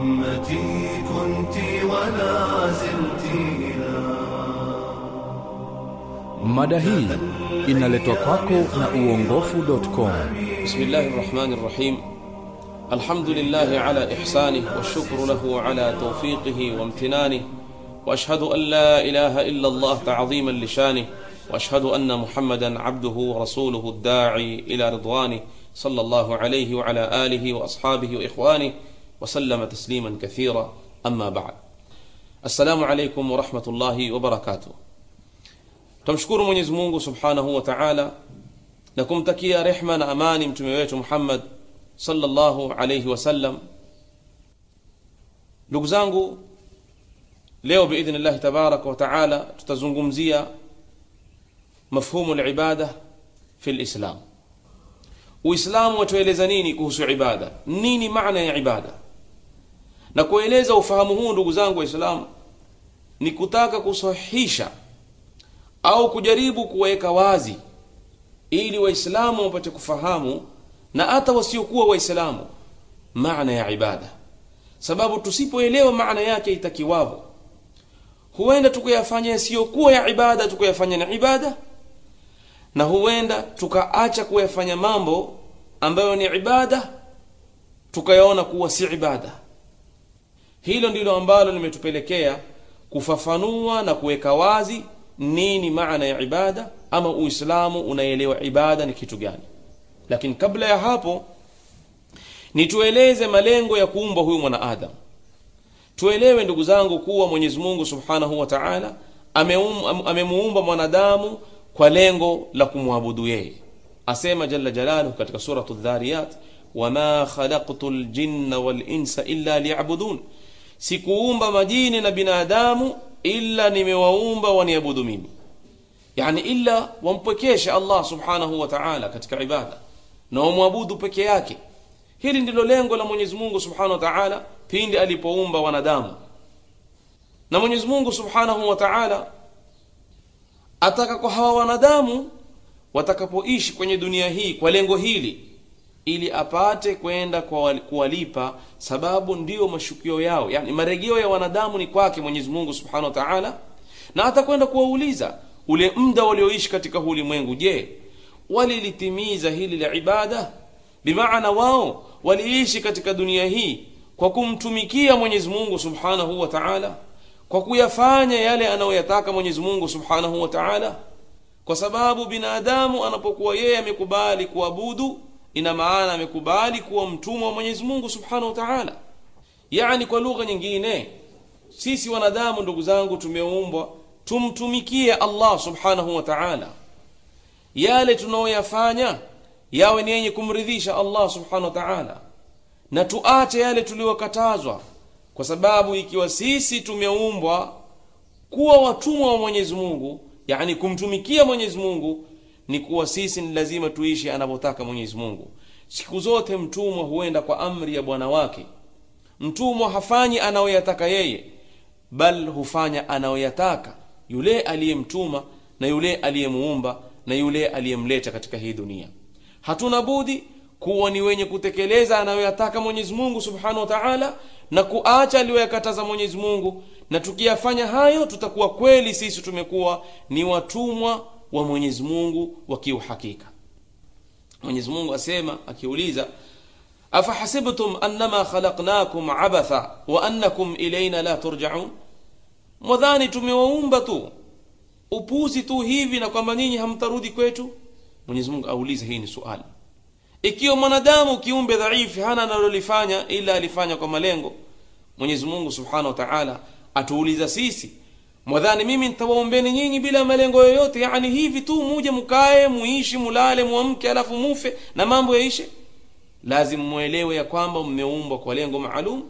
أمتي كنت ولا زلت Mada hii inaletwa kwako na uongofu.com. Bismillahir Rahmanir Rahim. Alhamdulillah ala ihsanih wa shukru lahu ala tawfiqihi wa imtinanih wa ashhadu an la ilaha illa Allah ta'ziman li shanih wa ashhadu anna Muhammadan abduhu wa rasuluhu ad-da'i ila ridwanih sallallahu alayhi wa ala alihi wa ashabihi wa ikhwanihi وسلم تسليما كثيرا أما بعد. السلام عليكم ورحمة الله وبركاته. تمشكر من يزمونه سبحانه وتعالى لكم تكيا رحمة أمان تميويت محمد صلى الله عليه وسلم لقزانه leo biidhni llahi tabaraka wataala tutazungumzia mafhumu libada fi lislam uislamu watueleza nini kuhusu ibada? Nini maana ya ibada? Na kueleza ufahamu huu ndugu zangu Waislamu ni kutaka kusahihisha au kujaribu kuweka wazi ili waislamu wapate kufahamu na hata wasiokuwa waislamu maana ya ibada. Sababu tusipoelewa maana yake itakiwavo huenda tukayafanya yasiyokuwa ya ibada tukuyafanya na ibada na huenda tukaacha kuyafanya mambo ambayo ni ibada tukayaona kuwa si ibada hilo ndilo ambalo limetupelekea kufafanua na kuweka wazi nini maana ya ibada ama uislamu unaelewa ibada ni kitu gani. Lakini kabla ya hapo nitueleze malengo ya kuumbwa huyu mwanaadam. Tuelewe ndugu zangu kuwa mwenyezi mungu subhanahu wa taala amemuumba ame mwanadamu kwa lengo la kumwabudu yeye. Asema jalla jalaluhu katika suratu dhariyat wama khalaqtu ljinna walinsa illa liyabudun sikuumba majini na binadamu ila nimewaumba waniabudu mimi. Yani ila wampwekeshe allah subhanahu wa taala katika ibada na wamwabudu peke yake. Hili ndilo lengo la mwenyezi mungu subhanahu wa taala pindi alipoumba wanadamu. Na mwenyezi mungu subhanahu wa taala ataka kwa hawa wanadamu watakapoishi kwenye dunia hii kwa lengo hili ili apate kwenda kuwalipa sababu ndiyo mashukio yao. Yani marejeo ya wanadamu ni kwake mwenyezi mungu subhanahu wa taala na atakwenda kuwauliza ule mda walioishi katika huu ulimwengu je walilitimiza hili la ibada? Bimaana wao waliishi katika dunia hii kwa kumtumikia mwenyezi mungu subhanahu wa taala kwa kuyafanya yale anayoyataka mwenyezi mungu subhanahu wa taala kwa sababu binadamu anapokuwa yeye amekubali kuabudu ina maana amekubali kuwa mtumwa wa mwenyezi mungu subhanahu wa taala. Yaani kwa lugha nyingine sisi wanadamu ndugu zangu tumeumbwa tumtumikie allah subhanahu wa taala. Yale tunaoyafanya yawe ni yenye kumridhisha allah subhanahu wa taala. Na tuache yale tuliyokatazwa kwa sababu ikiwa sisi tumeumbwa kuwa watumwa wa mwenyezi mungu yani kumtumikia mwenyezi mungu ni kuwa sisi ni lazima tuishi anavyotaka mwenyezi mungu. Siku zote mtumwa huenda kwa amri ya bwana wake. Mtumwa hafanyi anayoyataka yeye bal hufanya anayoyataka yule aliyemtuma na yule aliyemuumba na yule aliyemleta katika hii dunia. Hatuna budi kuwa ni wenye kutekeleza anayoyataka mwenyezi mungu subhanahu wa taala na kuacha aliyoyakataza mwenyezi mungu. Na tukiyafanya hayo tutakuwa kweli sisi tumekuwa ni watumwa wa mwenyezi mungu wa kiuhakika. Mwenyezi mungu asema akiuliza afahasibtum annama khalaqnakum abatha wa annakum ilayna la turjaun? Mwadhani tumewaumba tu. Upuzi tu hivi na kwamba nyinyi hamtarudi kwetu? Mwenyezi mungu auliza hii ni suali. Ikiwa mwanadamu kiumbe dhaifu hana analolifanya ila alifanya kwa malengo mwenyezi mungu subhanahu wa taala atuuliza sisi mwadhani mimi nitawaombeni nyinyi bila malengo yoyote. Yani hivi tu muje mkae muishi mulale muamke alafu mufe na mambo yaishe. Lazima mwelewe ya kwamba mmeumbwa kwa lengo maalum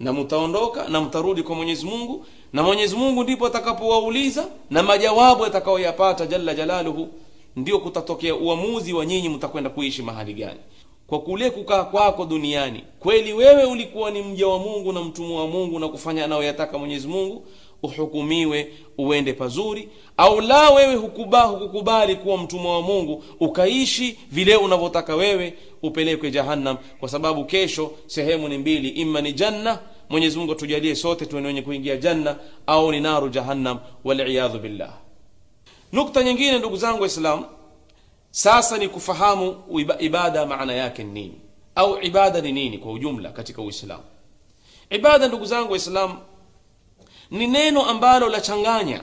na mtaondoka na mtarudi kwa mwenyezi mungu na mwenyezi mungu ndipo atakapowauliza na majawabu atakayoyapata jalla jalaluhu ndio kutatokea uamuzi wa nyinyi mtakwenda kuishi mahali gani. Kwa kule kukaa kwako duniani kweli wewe ulikuwa ni mja wa mungu na mtumwa wa mungu na kufanya anayoyataka mwenyezi mungu uhukumiwe uende pazuri au la wewe hukuba, hukukubali kuwa mtumwa wa mungu ukaishi vile unavyotaka wewe upelekwe jahannam. Kwa sababu kesho sehemu ni mbili imma ni janna mwenyezi mungu atujalie sote tuwe wenye kuingia janna au ni naru jahannam waliyadhu billah. Nukta nyingine ndugu zangu waislamu sasa ni kufahamu ibada maana yake ni nini au ibada ni nini kwa ujumla katika uislamu. Ibada ndugu zangu waislamu ni neno ambalo lachanganya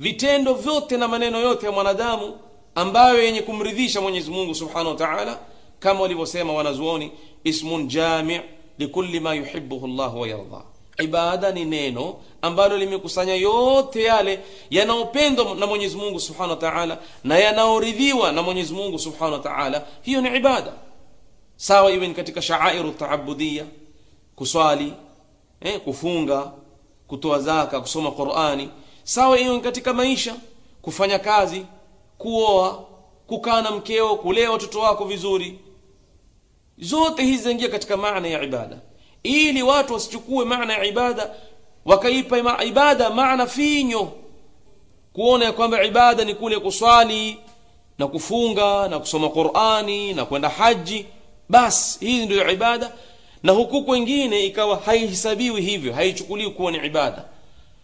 vitendo vyote na maneno yote ya mwanadamu ambayo yenye kumridhisha mwenyezi mungu subhanahu wa taala kama walivyosema wanazuoni ismun jami likulli ma yuhibbuhu Allah wa yarda. ibada ni neno ambalo limekusanya yote yale yanayopendwa na mwenyezi mungu subhanahu wa taala na yanaoridhiwa na mwenyezi mungu subhanahu wa taala hiyo ni ibada sawa iwe ni katika shaairu taabudia kuswali eh, kufunga kutoa zaka kusoma qurani. Sawa hiyo katika maisha. Kufanya kazi kuoa kukaa na mkeo kulea watoto wako vizuri. Zote hizi zaingia katika maana ya ibada. Ili watu wasichukue maana ya ibada wakaipa ibada maana finyo. Kuona ya kwamba ibada ni kule kuswali na kufunga na kusoma qurani na kwenda haji. Basi hii ndio ibada na huku kwengine ikawa haihesabiwi hivyo haichukuliwi kuwa ni ibada.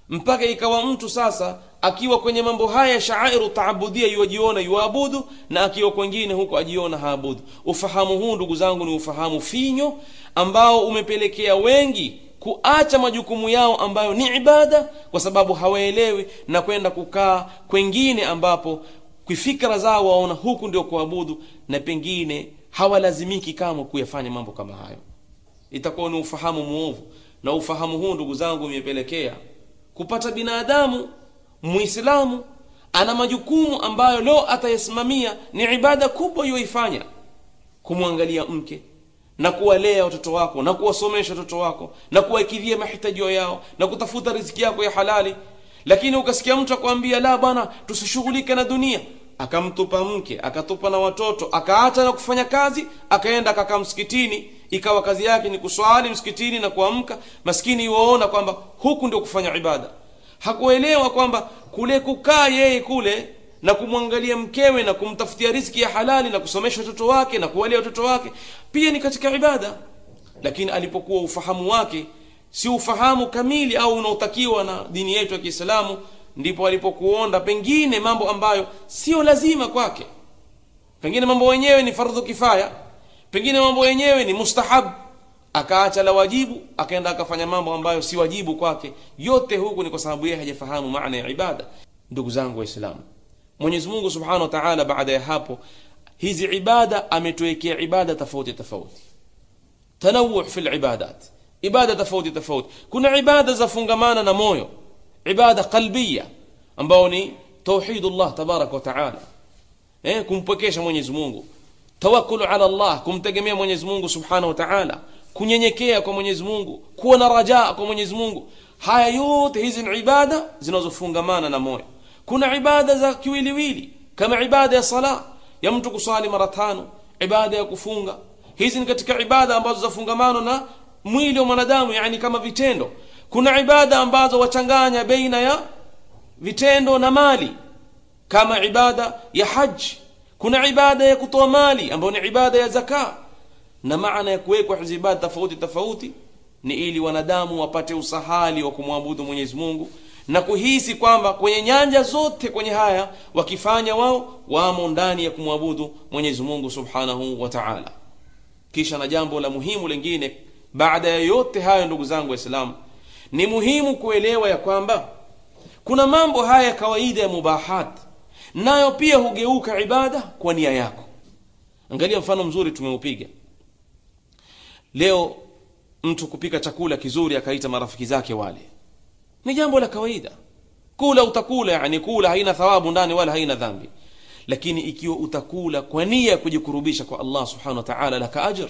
Mpaka ikawa mtu sasa akiwa kwenye mambo haya ya shaairu taabudia yuwajiona yuabudu na akiwa kwengine huko ajiona haabudu. Ufahamu huu ndugu zangu ni ufahamu finyo ambao umepelekea wengi kuacha majukumu yao ambayo ni ibada kwa sababu hawaelewi na kwenda kukaa kwengine ambapo kifikra zao waona huku ndio kuabudu na pengine hawalazimiki kamwe kuyafanya mambo kama hayo itakuwa ni ufahamu muovu. Na ufahamu huu ndugu zangu umepelekea kupata binadamu muislamu ana majukumu ambayo leo atayasimamia ni ibada kubwa yoifanya kumwangalia mke na kuwalea watoto wako na kuwasomesha watoto wako na kuwakidhia mahitajio yao na kutafuta riziki yako ya halali. Lakini ukasikia mtu akwambia la bwana tusishughulike na dunia. Akamtupa mke akatupa na watoto akaacha na kufanya kazi akaenda akakaa msikitini ikawa kazi yake ni kuswali msikitini na kuamka maskini iwaona kwamba huku ndio kufanya ibada. Hakuelewa kwamba kule kukaa yeye kule na kumwangalia mkewe na kumtafutia riziki ya halali na kusomesha watoto wake na kuwalea watoto wake pia ni katika ibada. Lakini alipokuwa ufahamu wake si ufahamu kamili au unaotakiwa na dini yetu ya kiislamu ndipo alipokuonda pengine mambo ambayo sio lazima kwake. Pengine mambo wenyewe ni fardhu kifaya pengine mambo yenyewe ni mustahab akaacha la wajibu akaenda akafanya mambo ambayo si wajibu kwake yote huku ni kwa sababu yeye hajafahamu maana ya ibada ndugu zangu waislamu mwenyezi mungu subhanahu wa taala baada ya hapo hizi ibada ametuwekea ibada tofauti tofauti tanawu fi libadat ibada tofauti tofauti kuna ibada za fungamana na moyo ibada qalbiya ambao ni tauhidullah tabaraka wa taala eh, kumpwekesha mwenyezi mungu tawakulu ala allah kumtegemea mwenyezi mungu subhanahu wa taala kunyenyekea kwa mwenyezi mungu kuwa na rajaa kwa mwenyezi mungu. Haya yote hizi ni ibada zinazofungamana na moyo. Kuna ibada za kiwiliwili kama ibada ya sala ya mtu kusali mara tano ibada ya kufunga. Hizi ni katika ibada ambazo zafungamana na mwili wa mwanadamu yani kama vitendo. Kuna ibada ambazo wachanganya baina ya vitendo na mali kama ibada ya haji kuna ibada ya kutoa mali ambayo ni ibada ya zaka. Na maana ya kuwekwa hizi ibada tofauti tofauti ni ili wanadamu wapate usahali wa kumwabudu mwenyezi mungu na kuhisi kwamba kwenye nyanja zote kwenye haya wakifanya wao wamo ndani ya kumwabudu mwenyezi mungu subhanahu wa taala. Kisha na jambo la muhimu lingine baada ya yote hayo ndugu zangu waislamu ni muhimu kuelewa ya kwamba kuna mambo haya ya kawaida ya mubahat nayo pia hugeuka ibada kwa nia yako. Angalia mfano mzuri tumeupiga. Leo mtu kupika chakula kizuri akaita marafiki zake wale. Ni jambo la kawaida. Kula utakula yani kula haina thawabu ndani wala haina dhambi. Lakini ikiwa utakula kwa nia ya kujikurubisha kwa allah subhanahu wa taala laka ajr.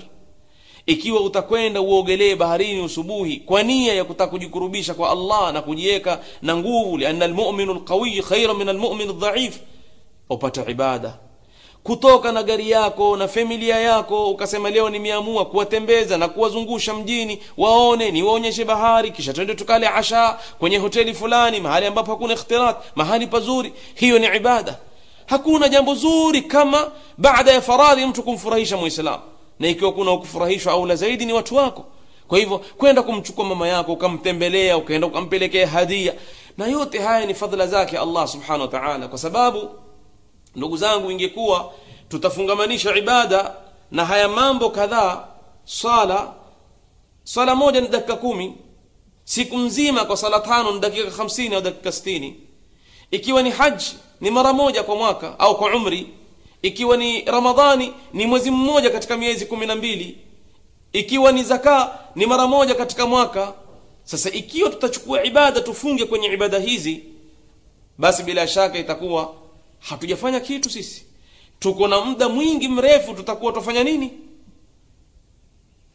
Ikiwa utakwenda uogelee baharini usubuhi kwa nia ya kutaka kujikurubisha kwa allah na kujiweka na nguvu lianna almuminu lqawiyi khaira min almumin ldhaif upata ibada. Kutoka na gari yako na familia yako ukasema leo nimeamua kuwatembeza na kuwazungusha mjini waone niwaonyeshe bahari kisha twende tukale asha kwenye hoteli fulani mahali ambapo hakuna ikhtirat mahali pazuri. Hiyo ni ibada. Hakuna jambo zuri kama baada ya faradhi mtu kumfurahisha muislamu. Na ikiwa kuna kufurahishwa aula zaidi ni watu wako. Kwa hivyo kwenda kumchukua mama yako ukamtembelea ukaenda ukampelekea hadia. Na yote haya ni fadhila zake allah subhanahu wa taala. Kwa sababu ndugu zangu ingekuwa tutafungamanisha ibada na haya mambo kadhaa swala swala moja ni dakika kumi siku nzima kwa sala tano ni dakika hamsini au dakika stini ikiwa ni haji ni mara moja kwa mwaka au kwa umri. Ikiwa ni ramadhani ni mwezi mmoja katika miezi kumi na mbili. Ikiwa ni zaka ni mara moja katika mwaka. Sasa ikiwa tutachukua ibada tufunge kwenye ibada hizi basi bila shaka itakuwa hatujafanya kitu sisi. Tuko na muda mwingi mrefu tutakuwa tufanya nini?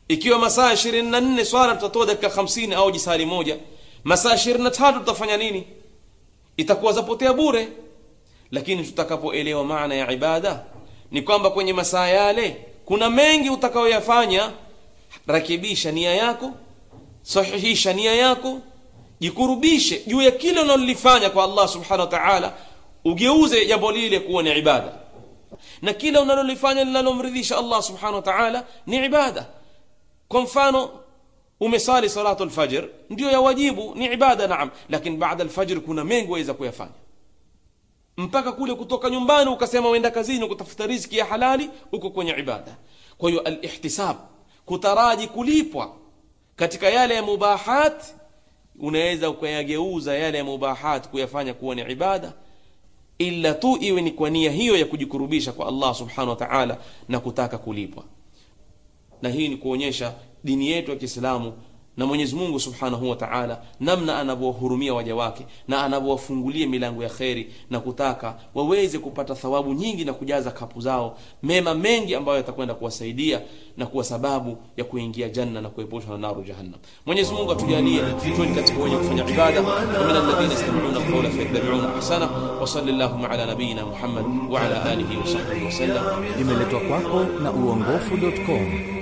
Ikiwa masaa 24 swala tutatoa dakika 50 au jisali moja masaa 23 tutafanya nini? Itakuwa zapotea bure. Lakini tutakapoelewa maana ya ibada ni kwamba kwenye masaa yale kuna mengi utakayoyafanya. Rakibisha nia yako sahihisha nia yako jikurubishe juu ya kile unalolifanya kwa allah subhanahu wa taala ugeuze jambo lile kuwa ni ibada. Na kila unalolifanya linalomridhisha allah subhanahu wa taala ni ibada. Kwa mfano umesali salatu lfajr ndio ya wajibu ni ibada naam. Lakini baada lfajr kuna mengi waweza kuyafanya. Mpaka kule kutoka nyumbani ukasema uenda kazini kutafuta riziki ya halali uko kwenye ibada. Kwa hiyo alihtisab kutaraji kulipwa katika yale ya mubahat unaweza ukayageuza yale ya mubahat kuyafanya kuwa ni ibada ila tu iwe ni kwa nia hiyo ya kujikurubisha kwa allah subhanahu wa taala na kutaka kulipwa. Na hii ni kuonyesha dini yetu ya kiislamu na mwenyezi mungu subhanahu wa taala namna anavyowahurumia waja wake na anavyowafungulia milango ya kheri na kutaka waweze kupata thawabu nyingi na kujaza kapu zao mema mengi ambayo yatakwenda kuwasaidia na kuwa sababu ya kuingia janna na kuepushwa na naru jahannam. Mwenyezi mungu atujalie tuwe katika wenye kufanya ibada. Wa min alladhina yastami'una alqawla fayattabi'una ahsana. Wa sallallahu ala nabiyyina muhammad wa ala alihi wa sahbihi wa sallam. Imeletwa kwako na uongofu.com